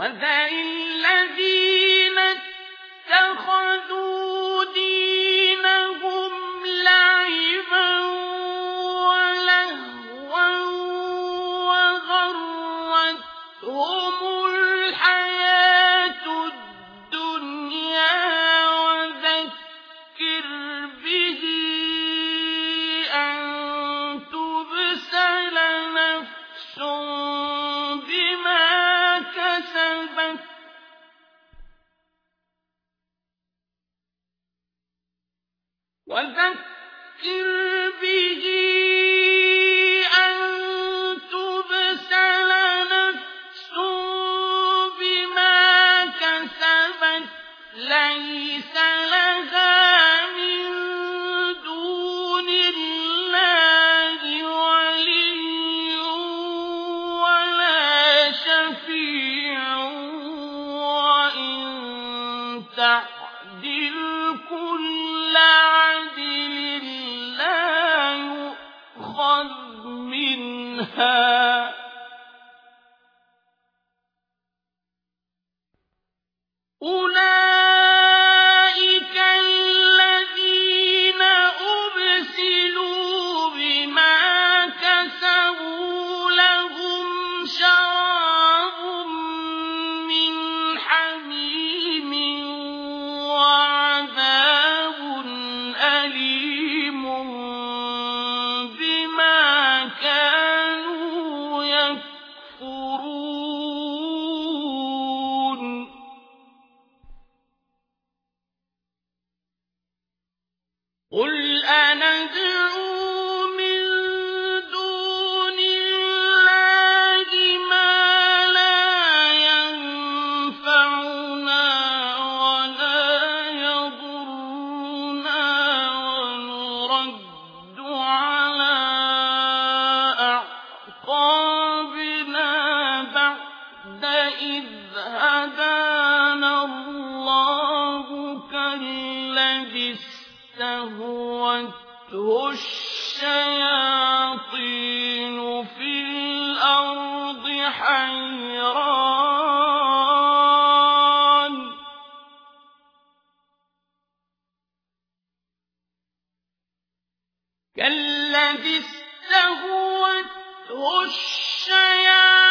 وذل الذين اتخذوا دينهم لعبا ولهوا وغرتهم الحياة الدنيا وذكر به وذكر به أن تبسل بما كسبت ليس لها من دون الله ولي ولا شفيع. وإن تعدل كل منها أولئك يكفرون إذ الله استهوته الشياطين في الأرض حيران. كالذي استهوته الشياطين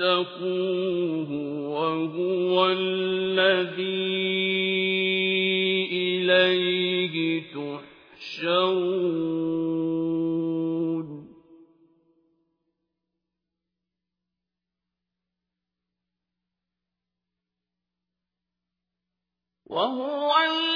واتقوه وهو الذي إليه تحشرون وهو الذي